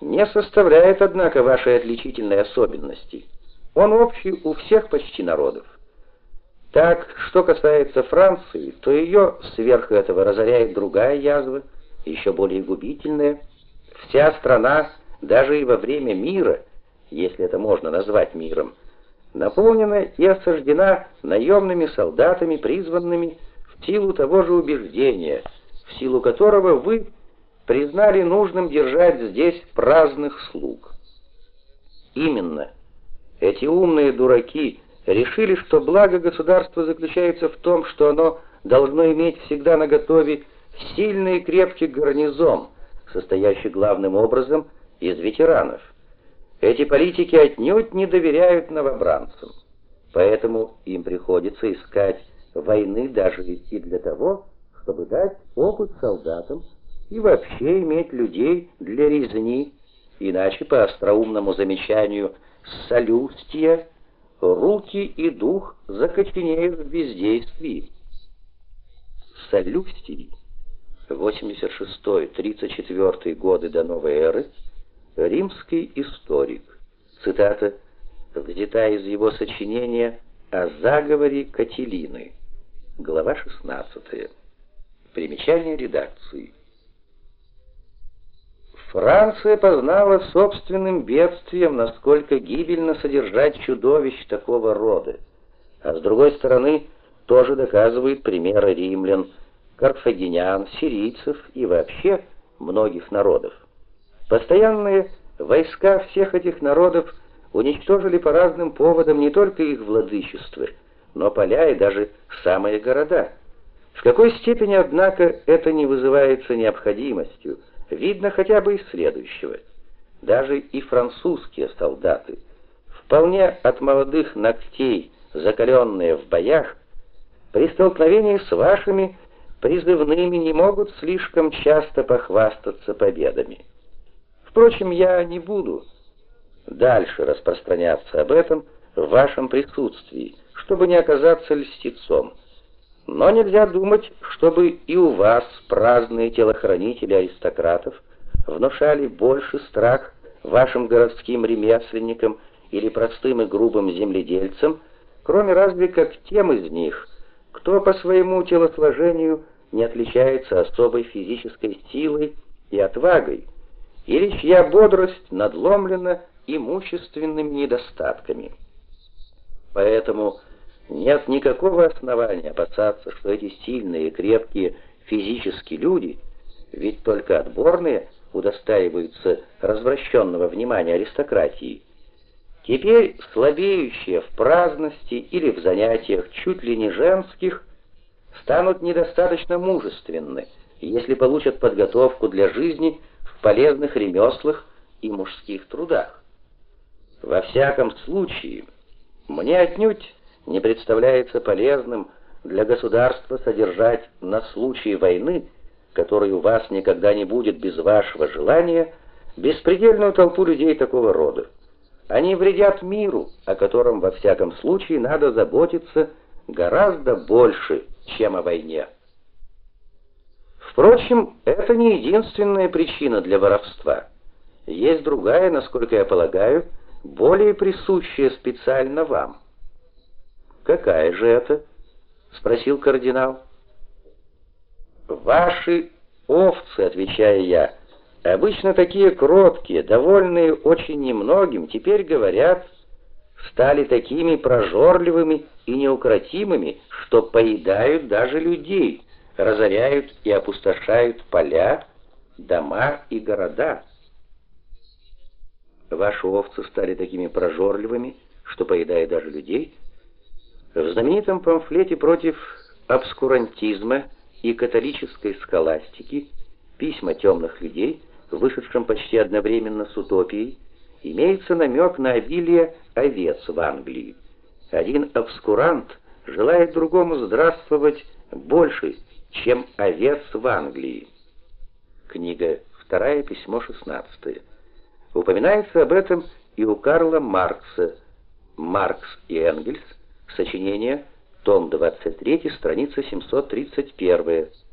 не составляет, однако, вашей отличительной особенности. Он общий у всех почти народов. Так, что касается Франции, то ее сверх этого разоряет другая язва, еще более губительная. Вся страна, даже и во время мира, если это можно назвать миром, наполнена и осаждена наемными солдатами, призванными в силу того же убеждения, в силу которого вы признали нужным держать здесь праздных слуг. Именно эти умные дураки решили, что благо государства заключается в том, что оно должно иметь всегда наготове сильный и крепкий гарнизон, состоящий главным образом из ветеранов. Эти политики отнюдь не доверяют новобранцам, поэтому им приходится искать войны даже и для того, чтобы дать опыт солдатам, и вообще иметь людей для резни, иначе по остроумному замечанию Солюстия руки и дух закоченеют в бездействии. Солюстий 86-34 годы до новой эры, римский историк. Цитата взята из его сочинения о заговоре Кателины. Глава 16. Примечание редакции. Франция познала собственным бедствием, насколько гибельно содержать чудовищ такого рода. А с другой стороны, тоже доказывает примеры римлян, карфагенян, сирийцев и вообще многих народов. Постоянные войска всех этих народов уничтожили по разным поводам не только их владычество, но поля и даже самые города. В какой степени, однако, это не вызывается необходимостью, видно хотя бы из следующего. Даже и французские солдаты, вполне от молодых ногтей закаленные в боях, при столкновении с вашими призывными не могут слишком часто похвастаться победами. Впрочем, я не буду дальше распространяться об этом в вашем присутствии, чтобы не оказаться льстецом. Но нельзя думать, чтобы и у вас праздные телохранители аристократов внушали больше страх вашим городским ремесленникам или простым и грубым земледельцам, кроме разве как тем из них, кто по своему телосложению не отличается особой физической силой и отвагой, или чья бодрость надломлена имущественными недостатками. Поэтому нет никакого основания опасаться, что эти сильные и крепкие физически люди, ведь только отборные удостаиваются развращенного внимания аристократии, теперь слабеющие в праздности или в занятиях чуть ли не женских, станут недостаточно мужественны, если получат подготовку для жизни в полезных ремеслах и мужских трудах. Во всяком случае, мне отнюдь не представляется полезным для государства содержать на случай войны, которой у вас никогда не будет без вашего желания, беспредельную толпу людей такого рода. Они вредят миру, о котором во всяком случае надо заботиться гораздо больше, чем о войне. Впрочем, это не единственная причина для воровства. Есть другая, насколько я полагаю, более присущая специально вам. «Какая же это?» — спросил кардинал. «Ваши овцы», — отвечаю я, — «обычно такие кроткие, довольные очень немногим, теперь говорят, стали такими прожорливыми и неукротимыми, что поедают даже людей, разоряют и опустошают поля, дома и города». Ваши овцы стали такими прожорливыми, что поедают даже людей — в знаменитом памфлете против обскурантизма и католической схоластики «Письма темных людей», вышедшем почти одновременно с «Утопией», имеется намек на обилие овец в Англии. Один обскурант желает другому здравствовать больше, чем овец в Англии. Книга 2, письмо 16. Упоминается об этом и у Карла Маркса. Маркс и Энгельс Сочинение, том 23, страница 731.